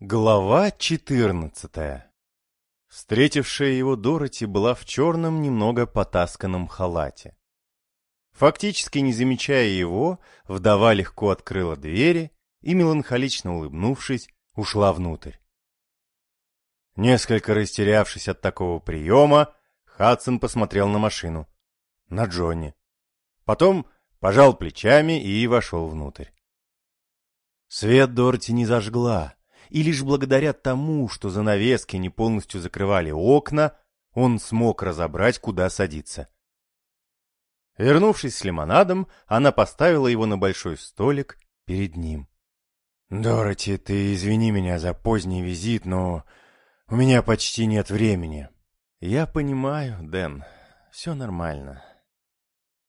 Глава 14 Встретившая его Дороти была в черном, немного потасканном халате. Фактически не замечая его, вдова легко открыла двери и, меланхолично улыбнувшись, ушла внутрь. Несколько растерявшись от такого приема, Хадсон посмотрел на машину, на Джонни. Потом пожал плечами и вошел внутрь. Свет Дороти не зажгла, и лишь благодаря тому, что занавески не полностью закрывали окна, он смог разобрать, куда садиться. Вернувшись с лимонадом, она поставила его на большой столик перед ним. «Дороти, ты извини меня за поздний визит, но у меня почти нет времени». «Я понимаю, Дэн, все нормально».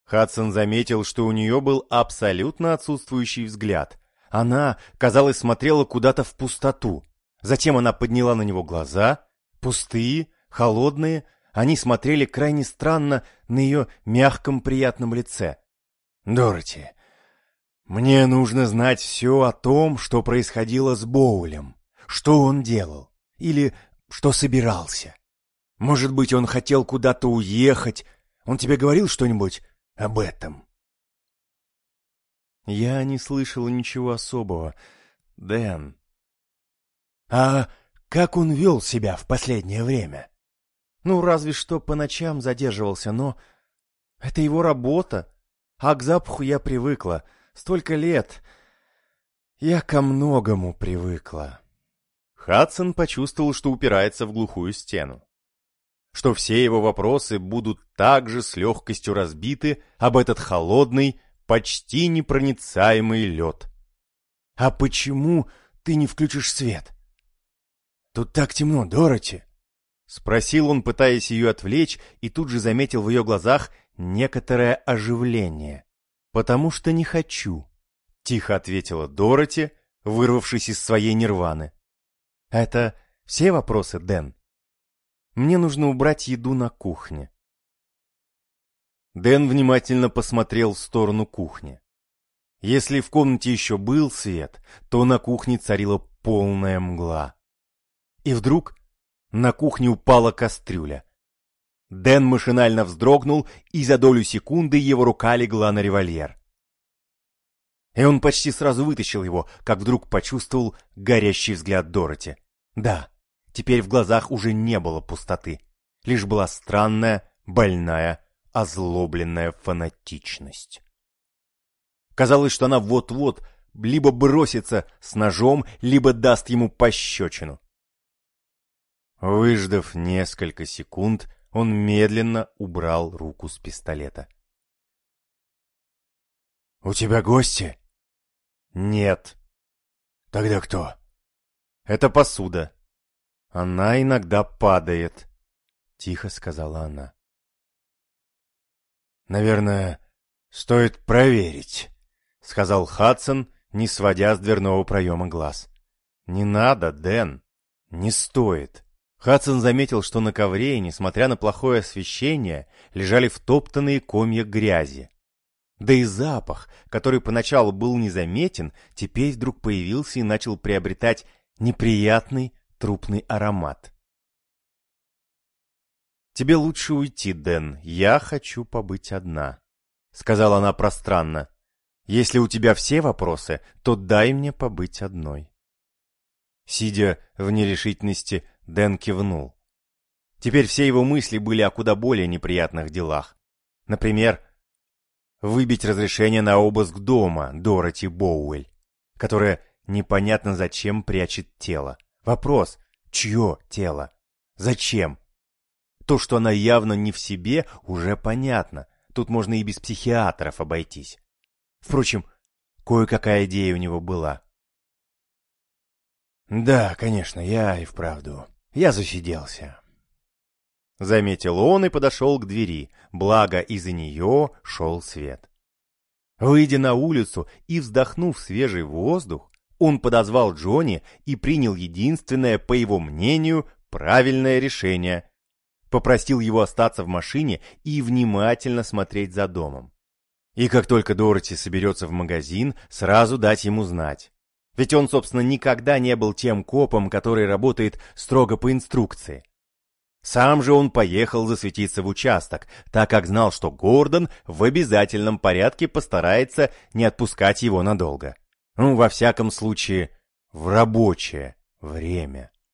Хадсон заметил, что у нее был абсолютно отсутствующий взгляд. Она, казалось, смотрела куда-то в пустоту. Затем она подняла на него глаза, пустые, холодные, они смотрели крайне странно на ее мягком приятном лице. «Дороти, мне нужно знать все о том, что происходило с Боулем, что он делал, или что собирался. Может быть, он хотел куда-то уехать, он тебе говорил что-нибудь об этом?» «Я не слышал ничего особого, Дэн». «А как он вел себя в последнее время?» «Ну, разве что по ночам задерживался, но это его работа, а к запаху я привыкла». Столько лет. Я ко многому привыкла. Хадсон почувствовал, что упирается в глухую стену. Что все его вопросы будут также с легкостью разбиты об этот холодный, почти непроницаемый лед. «А почему ты не включишь свет?» «Тут так темно, Дороти!» Спросил он, пытаясь ее отвлечь, и тут же заметил в ее глазах некоторое оживление. «Потому что не хочу», — тихо ответила Дороти, вырвавшись из своей нирваны. «Это все вопросы, Дэн? Мне нужно убрать еду на кухне». Дэн внимательно посмотрел в сторону кухни. Если в комнате еще был свет, то на кухне царила полная мгла. И вдруг на кухне упала кастрюля. Дэн машинально вздрогнул, и за долю секунды его рука легла на револьвер. И он почти сразу вытащил его, как вдруг почувствовал горящий взгляд Дороти. Да, теперь в глазах уже не было пустоты. Лишь была странная, больная, озлобленная фанатичность. Казалось, что она вот-вот либо бросится с ножом, либо даст ему пощечину. Выждав несколько секунд, он медленно убрал руку с пистолета. «У тебя гости?» «Нет». «Тогда кто?» «Это посуда. Она иногда падает», — тихо сказала она. «Наверное, стоит проверить», — сказал Хадсон, не сводя с дверного проема глаз. «Не надо, Дэн, не стоит». Хадсон заметил, что на ковре, несмотря на плохое освещение, лежали втоптанные комья грязи. Да и запах, который поначалу был незаметен, теперь вдруг появился и начал приобретать неприятный трупный аромат. «Тебе лучше уйти, Дэн, я хочу побыть одна», — сказала она пространно. «Если у тебя все вопросы, то дай мне побыть одной». Сидя в нерешительности, Дэн кивнул. Теперь все его мысли были о куда более неприятных делах. Например, выбить разрешение на обыск дома Дороти Боуэль, которая непонятно зачем прячет тело. Вопрос, чье тело? Зачем? То, что она явно не в себе, уже понятно. Тут можно и без психиатров обойтись. Впрочем, кое-какая идея у него была. «Да, конечно, я и вправду. Я засиделся. Заметил он и подошел к двери, благо из-за нее шел свет. Выйдя на улицу и вздохнув свежий воздух, он подозвал Джонни и принял единственное, по его мнению, правильное решение. Попросил его остаться в машине и внимательно смотреть за домом. И как только Дороти соберется в магазин, сразу дать ему знать. Ведь он, собственно, никогда не был тем копом, который работает строго по инструкции. Сам же он поехал засветиться в участок, так как знал, что Гордон в обязательном порядке постарается не отпускать его надолго. Ну, во всяком случае, в рабочее время.